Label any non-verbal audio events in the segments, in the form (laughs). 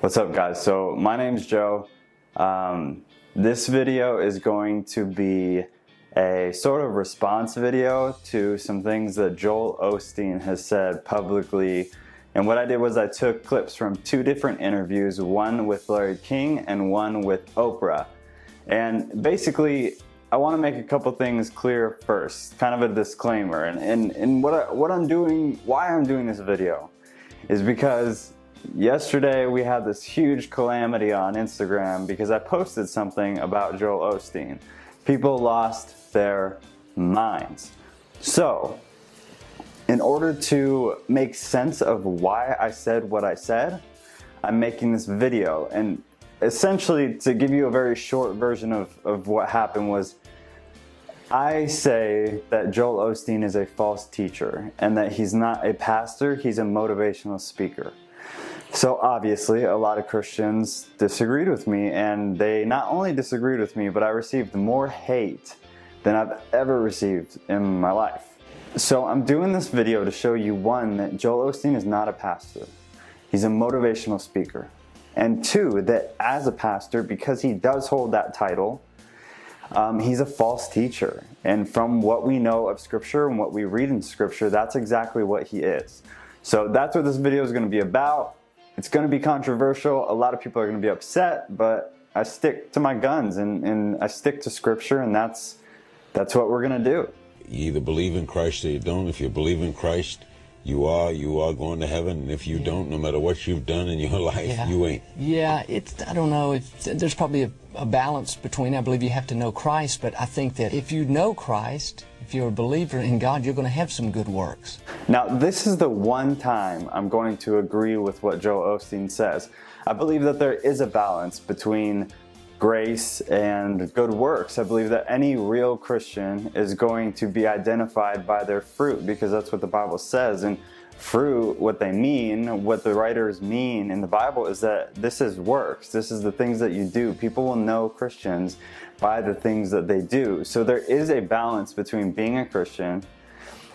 What's up, guys? So, my name's Joe. Um, this video is going to be a sort of response video to some things that Joel Osteen has said publicly. And what I did was I took clips from two different interviews, one with Larry King and one with Oprah. And basically, I want to make a couple things clear first, kind of a disclaimer. And, and, and what, I, what I'm doing, why I'm doing this video, is because yesterday we had this huge calamity on Instagram because I posted something about Joel Osteen. People lost their minds. So, in order to make sense of why I said what I said, I'm making this video. And essentially, to give you a very short version of, of what happened was I say that Joel Osteen is a false teacher and that he's not a pastor, he's a motivational speaker. So obviously, a lot of Christians disagreed with me, and they not only disagreed with me, but I received more hate than I've ever received in my life. So I'm doing this video to show you one, that Joel Osteen is not a pastor. He's a motivational speaker. And two, that as a pastor, because he does hold that title, um, he's a false teacher. And from what we know of Scripture and what we read in Scripture, that's exactly what he is. So that's what this video is going to be about. It's going to be controversial. A lot of people are going to be upset, but I stick to my guns and, and I stick to Scripture, and that's that's what we're going to do. You either believe in Christ or you don't. If you believe in Christ, you are you are going to heaven and if you yeah. don't no matter what you've done in your (laughs) life yeah. you ain't yeah it's i don't know it's, there's probably a, a, balance between i believe you have to know christ but i think that if you know christ if you're a believer in god you're going to have some good works now this is the one time i'm going to agree with what joel osteen says i believe that there is a balance between grace and good works. I believe that any real Christian is going to be identified by their fruit because that's what the Bible says. And fruit, what they mean, what the writers mean in the Bible is that this is works. This is the things that you do. People will know Christians by the things that they do. So there is a balance between being a Christian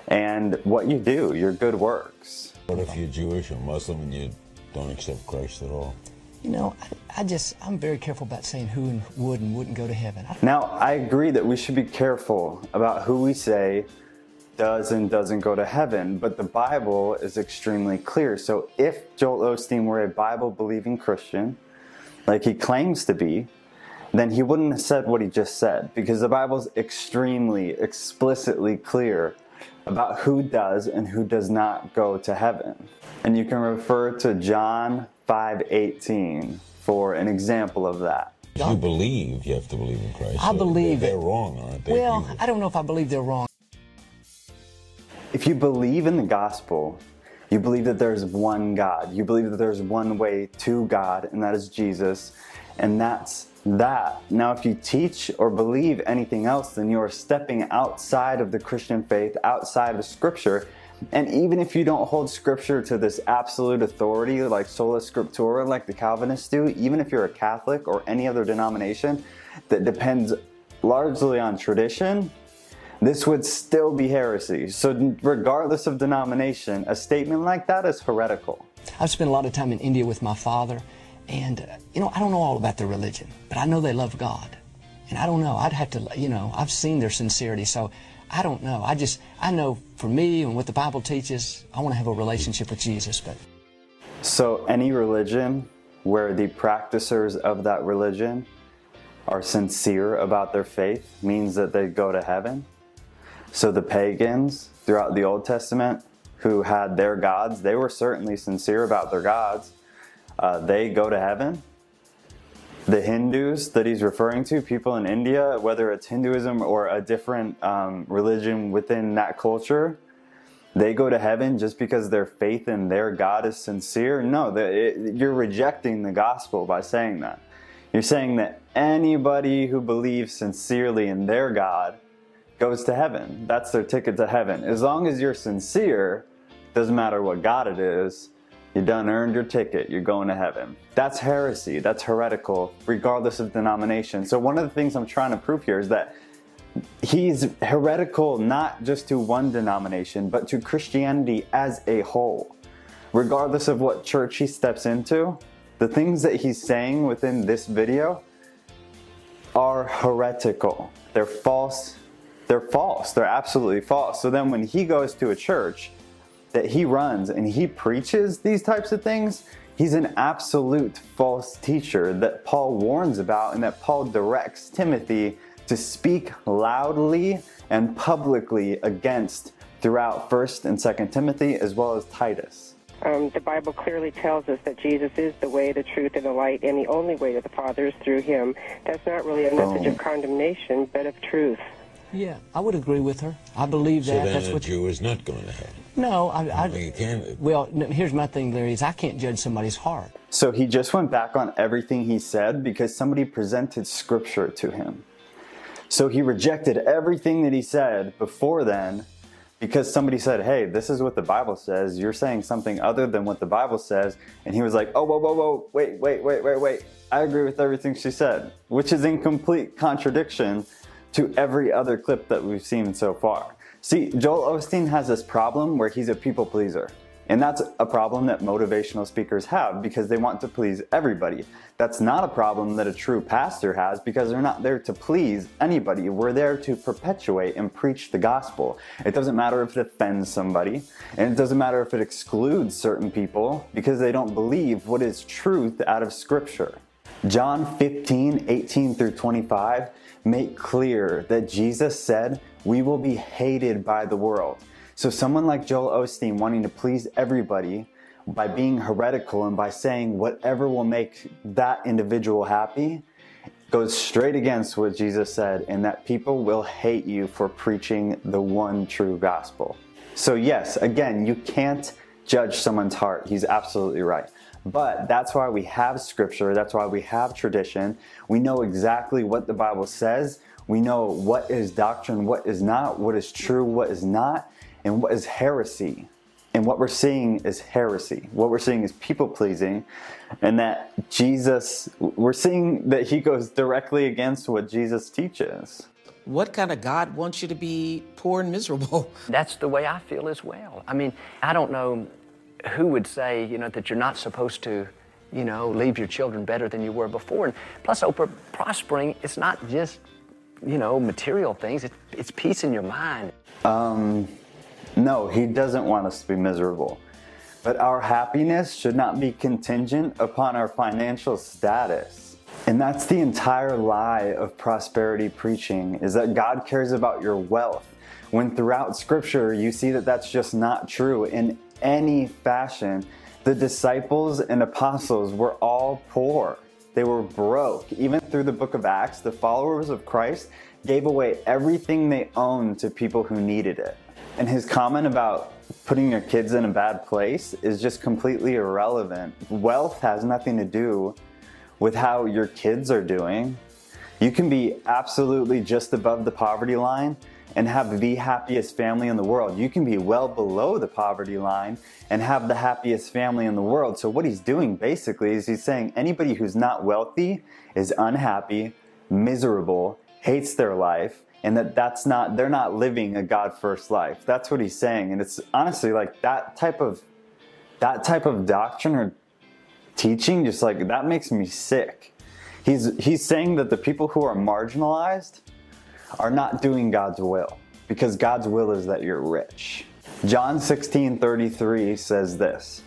and what you do, your good works. What if you're Jewish or Muslim and you don't accept Christ at all? You know, I, I, just, I'm very careful about saying who would and wouldn't go to heaven. Now, I agree that we should be careful about who we say does and doesn't go to heaven, but the Bible is extremely clear. So if Joel Osteen were a Bible believing Christian, like he claims to be, then he wouldn't have said what he just said because the Bible is extremely explicitly clear about who does and who does not go to heaven. And you can refer to John 5:18 for an example of that. If you believe, you have to believe in Christ. I so believe they're, they're, wrong, aren't they? Well, I don't know if I believe they're wrong. If you believe in the gospel, you believe that there's one God. You believe that there's one way to God, and that is Jesus. And that's that. Now, if you teach or believe anything else, then you are stepping outside of the Christian faith, outside of Scripture, and even if you don't hold scripture to this absolute authority, like sola scriptura, like the Calvinists do, even if you're a Catholic or any other denomination that depends largely on tradition, this would still be heresy. So, regardless of denomination, a statement like that is heretical. I've spent a lot of time in India with my father, and, uh, you know, I don't know all about their religion, but I know they love God. And I don't know, I'd have to, you know, I've seen their sincerity. So, I don't know. I just, I know for me and what the Bible teaches, I want to have a relationship with Jesus. But So, any religion where the practicers of that religion are sincere about their faith means that they go to heaven. So, the pagans throughout the Old Testament who had their gods, they were certainly sincere about their gods. Uh, they go to heaven the Hindus that he's referring to, people in India, whether it's Hinduism or a different um, religion within that culture, they go to heaven just because their faith in their God is sincere? No, the, it, you're rejecting the gospel by saying that. You're saying that anybody who believes sincerely in their God goes to heaven. That's their ticket to heaven. As long as you're sincere, doesn't matter what God it is, you done earned your ticket. You're going to heaven. That's heresy. That's heretical, regardless of denomination. So, one of the things I'm trying to prove here is that he's heretical not just to one denomination, but to Christianity as a whole. Regardless of what church he steps into, the things that he's saying within this video are heretical. They're false. They're false. They're absolutely false. So then when he goes to a church that he runs and he preaches these types of things, he's an absolute false teacher that Paul warns about and that Paul directs Timothy to speak loudly and publicly against throughout 1st and 2nd Timothy as well as Titus. Um, the Bible clearly tells us that Jesus is the way, the truth, and the light, and the only way to the Father is through him. That's not really a message of condemnation, but of truth. Yeah, I would agree with her. I believe that. So then That's a what. Jew is not going to heaven. No, I. I You can't. well, no, here's my thing, Larry. Is I can't judge somebody's heart. So he just went back on everything he said because somebody presented scripture to him. So he rejected everything that he said before then because somebody said, Hey, this is what the Bible says. You're saying something other than what the Bible says. And he was like, Oh, whoa, whoa, whoa, wait, wait, wait, wait, wait. I agree with everything she said, which is in complete contradiction to every other clip that we've seen so far. See, Joel Osteen has this problem where he's a people pleaser. And that's a problem that motivational speakers have because they want to please everybody. That's not a problem that a true pastor has because they're not there to please anybody. We're there to perpetuate and preach the gospel. It doesn't matter if it offends somebody, and it doesn't matter if it excludes certain people because they don't believe what is truth out of Scripture. John 15, 18 through 25 make clear that Jesus said, We will be hated by the world. So, someone like Joel Osteen wanting to please everybody by being heretical and by saying whatever will make that individual happy goes straight against what Jesus said, and that people will hate you for preaching the one true gospel. So, yes, again, you can't judge someone's heart. He's absolutely right. But that's why we have scripture, that's why we have tradition. We know exactly what the Bible says. We know what is doctrine, what is not, what is true, what is not, and what is heresy. And what we're seeing is heresy. What we're seeing is people pleasing, and that Jesus, we're seeing that he goes directly against what Jesus teaches. What kind of God wants you to be poor and miserable? (laughs) That's the way I feel as well. I mean, I don't know who would say, you know, that you're not supposed to, you know, leave your children better than you were before. And plus, Oprah, prospering, it's not just, you know, material things. It, it's peace in your mind. Um, no, he doesn't want us to be miserable. But our happiness should not be contingent upon our financial status. And that's the entire lie of prosperity preaching is that God cares about your wealth. When throughout scripture you see that that's just not true in any fashion. The disciples and apostles were all poor. They were broke. Even through the book of Acts, the followers of Christ gave away everything they owned to people who needed it. And his comment about putting your kids in a bad place is just completely irrelevant. Wealth has nothing to do with how your kids are doing. You can be absolutely just above the poverty line and have the happiest family in the world. You can be well below the poverty line and have the happiest family in the world. So, what he's doing basically is he's saying anybody who's not wealthy is unhappy, miserable, hates their life, and that that's not they're not living a God first life. That's what he's saying. And it's honestly like that type of that type of doctrine or teaching just like that makes me sick. He's he's saying that the people who are marginalized are not doing God's will because God's will is that you're rich. John 16:33 says this.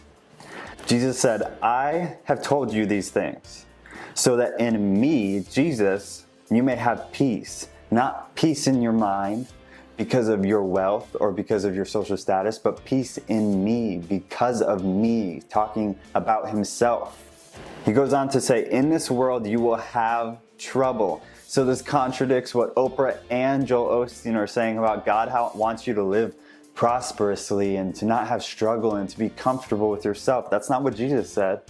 Jesus said, "I have told you these things so that in me, Jesus, you may have peace, not peace in your mind because of your wealth or because of your social status, but peace in me because of me," talking about himself. He goes on to say, In this world you will have trouble. So this contradicts what Oprah and Joel Osteen are saying about God, how wants you to live prosperously and to not have struggle and to be comfortable with yourself. That's not what Jesus said.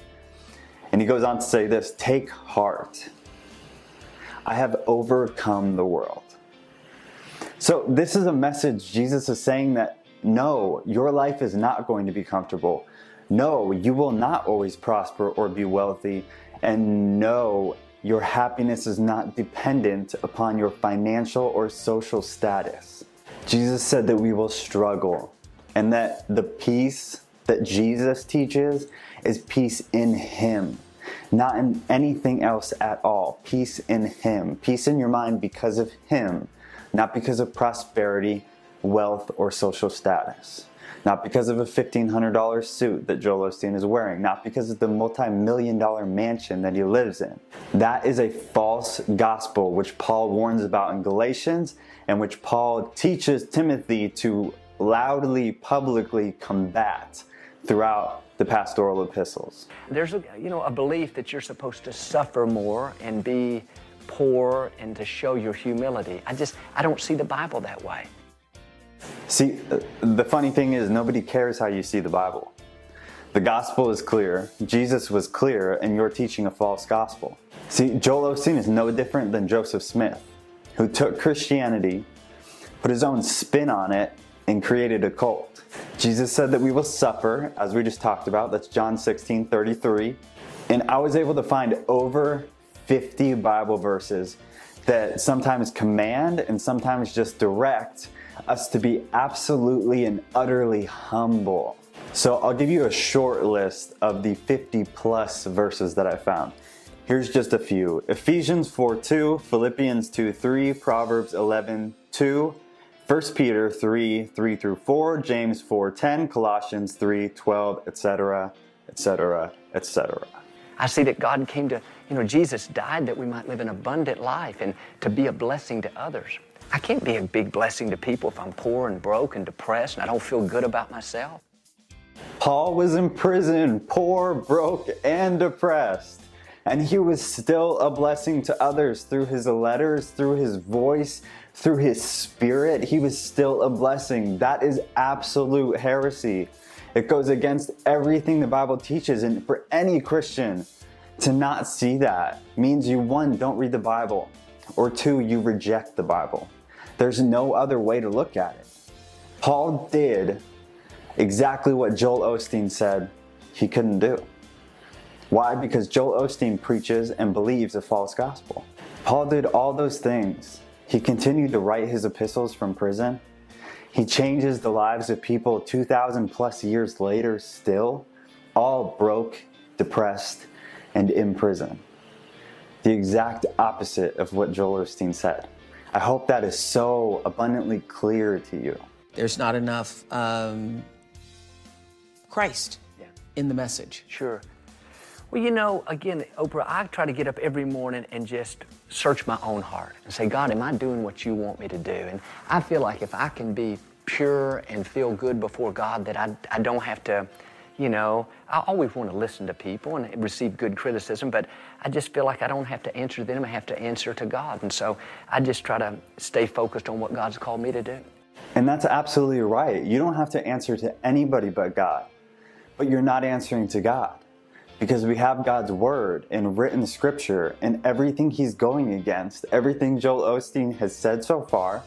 And he goes on to say this Take heart. I have overcome the world. So, this is a message Jesus is saying that no, your life is not going to be comfortable. No, you will not always prosper or be wealthy. And no, your happiness is not dependent upon your financial or social status. Jesus said that we will struggle and that the peace that Jesus teaches is peace in Him. not in anything else at all. Peace in Him. Peace in your mind because of Him, not because of prosperity, wealth, or social status. Not because of a $1,500 suit that Joel Osteen is wearing, not because of the multi million dollar mansion that he lives in. That is a false gospel, which Paul warns about in Galatians and which Paul teaches Timothy to loudly, publicly combat throughout the pastoral epistles. There's a, you know, a belief that you're supposed to suffer more and be poor and to show your humility. I just, I don't see the Bible that way. See, the funny thing is, nobody cares how you see the Bible. The gospel is clear, Jesus was clear, and you're teaching a false gospel. See, Joel Osteen is no different than Joseph Smith, who took Christianity, put his own spin on it, and created a cult. Jesus said that we will suffer, as we just talked about. That's John 16 33. And I was able to find over 50 Bible verses that sometimes command and sometimes just direct us to be absolutely and utterly humble. So I'll give you a short list of the 50 plus verses that I found. Here's just a few Ephesians 4 2, Philippians 2 3, Proverbs 11 2, 1 Peter 3 3 through 4, James 4 10, Colossians 3 12, etc., etc., etc. I see that God came to, you know, Jesus died that we might live an abundant life and to be a blessing to others. I can't be a big blessing to people if I'm poor and broke and depressed and I don't feel good about myself. Paul was in prison, poor, broke, and depressed. And he was still a blessing to others through his letters, through his voice, through his spirit. He was still a blessing. That is absolute heresy. It goes against everything the Bible teaches. And for any Christian to not see that means you, one, don't read the Bible, or two, you reject the Bible. There's no other way to look at it. Paul did exactly what Joel Osteen said he couldn't do. Why? Because Joel Osteen preaches and believes a false gospel. Paul did all those things. He continued to write his epistles from prison. He changes the lives of people 2,000 plus years later, still, all broke, depressed, and in prison. The exact opposite of what Joel Osteen said. I hope that is so abundantly clear to you. There's not enough um, Christ Yeah. in the message. Sure. Well, you know, again, Oprah, I try to get up every morning and just search my own heart and say, God, am I doing what you want me to do? And I feel like if I can be pure and feel good before God, that I, I don't have to, you know, I always want to listen to people and receive good criticism, but I just feel like I don't have to answer them, I have to answer to God. And so I just try to stay focused on what God's called me to do. And that's absolutely right. You don't have to answer to anybody but God. But you're not answering to God. Because we have God's word and written scripture and everything he's going against, everything Joel Osteen has said so far,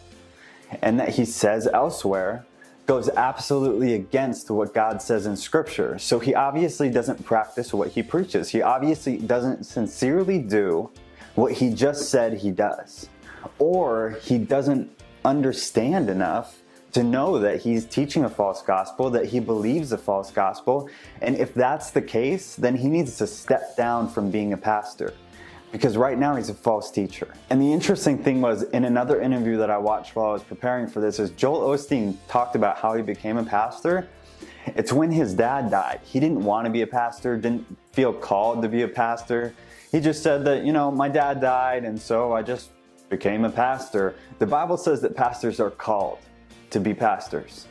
and that he says elsewhere, goes absolutely against what God says in scripture. So he obviously doesn't practice what he preaches. He obviously doesn't sincerely do what he just said he does. Or he doesn't understand enough to know that he's teaching a false gospel, that he believes a false gospel. And if that's the case, then he needs to step down from being a pastor because right now he's a false teacher. And the interesting thing was in another interview that I watched while I was preparing for this is Joel Osteen talked about how he became a pastor. It's when his dad died. He didn't want to be a pastor, didn't feel called to be a pastor. He just said that, you know, my dad died and so I just became a pastor. The Bible says that pastors are called to be pastors.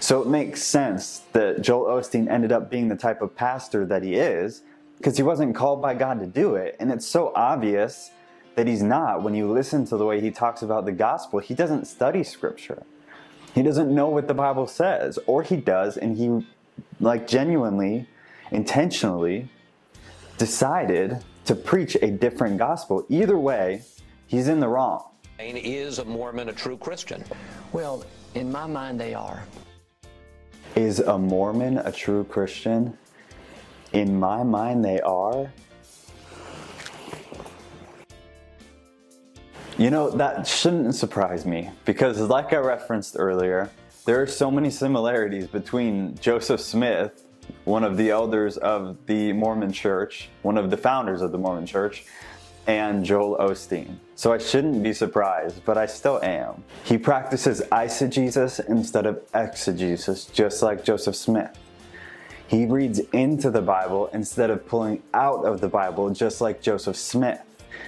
So it makes sense that Joel Osteen ended up being the type of pastor that he is because he wasn't called by God to do it. And it's so obvious that he's not when you listen to the way he talks about the gospel. He doesn't study scripture. He doesn't know what the Bible says, or he does, and he, like, genuinely, intentionally decided to preach a different gospel. Either way, he's in the wrong. Is a Mormon a true Christian? Well, in my mind, they are. Is a Mormon a true Christian? In my mind, they are. You know, that shouldn't surprise me because, like I referenced earlier, there are so many similarities between Joseph Smith, one of the elders of the Mormon church, one of the founders of the Mormon church, and Joel Osteen. So I shouldn't be surprised, but I still am. He practices eisegesis instead of exegesis, just like Joseph Smith. He reads into the Bible instead of pulling out of the Bible, just like Joseph Smith.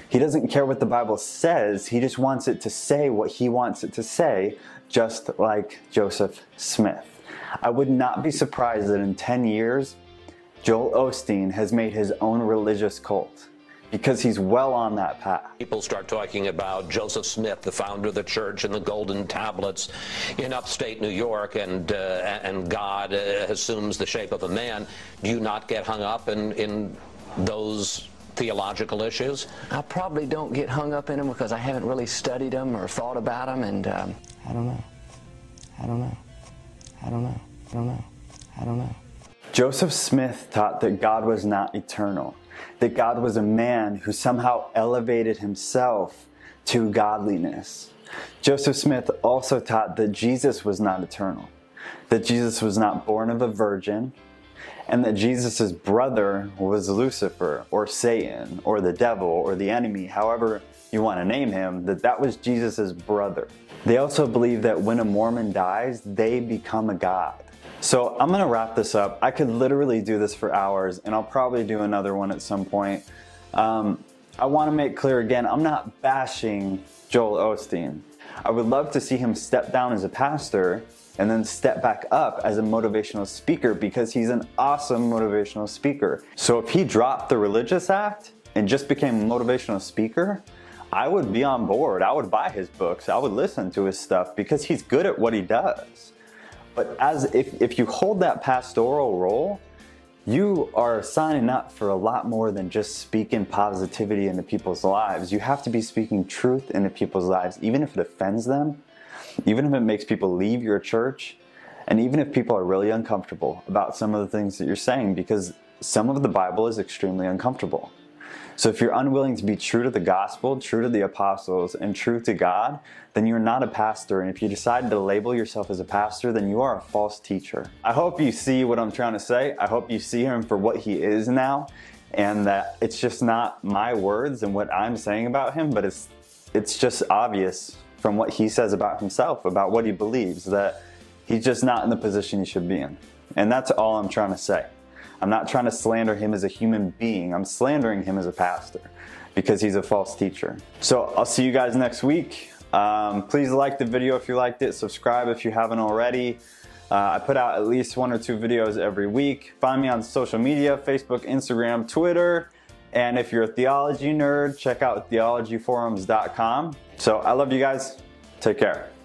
He doesn't care what the Bible says, he just wants it to say what he wants it to say, just like Joseph Smith. I would not be surprised that in 10 years, Joel Osteen has made his own religious cult because he's well on that path. People start talking about Joseph Smith, the founder of the church, and the golden tablets in upstate New York, and uh, and God uh, assumes the shape of a man. Do you not get hung up in in those theological issues? I probably don't get hung up in them because I haven't really studied them or thought about them, and um, I don't know. I don't know. I don't know. I don't know. I don't know. Joseph Smith taught that God was not eternal, that God was a man who somehow elevated himself to godliness. Joseph Smith also taught that Jesus was not eternal, that Jesus was not born of a virgin, and that Jesus' brother was Lucifer or Satan or the devil or the enemy, however you want to name him, that that was Jesus' brother. They also believe that when a Mormon dies, they become a god. So I'm gonna wrap this up. I could literally do this for hours, and I'll probably do another one at some point. Um, I wanna make clear again, I'm not bashing Joel Osteen. I would love to see him step down as a pastor and then step back up as a motivational speaker because he's an awesome motivational speaker. So if he dropped the religious act and just became a motivational speaker, I would be on board. I would buy his books. I would listen to his stuff because he's good at what he does. But as if, if you hold that pastoral role, you are signing up for a lot more than just speaking positivity into people's lives. You have to be speaking truth into people's lives, even if it offends them, even if it makes people leave your church, and even if people are really uncomfortable about some of the things that you're saying, because some of the Bible is extremely uncomfortable. So if you're unwilling to be true to the gospel, true to the apostles, and true to God, then you're not a pastor. And if you decide to label yourself as a pastor, then you are a false teacher. I hope you see what I'm trying to say. I hope you see him for what he is now, and that it's just not my words and what I'm saying about him, but it's it's just obvious from what he says about himself, about what he believes, that he's just not in the position he should be in. And that's all I'm trying to say. I'm not trying to slander him as a human being. I'm slandering him as a pastor because he's a false teacher. So I'll see you guys next week. Um, please like the video if you liked it. Subscribe if you haven't already. Uh, I put out at least one or two videos every week. Find me on social media Facebook, Instagram, Twitter. And if you're a theology nerd, check out theologyforums.com. So I love you guys. Take care.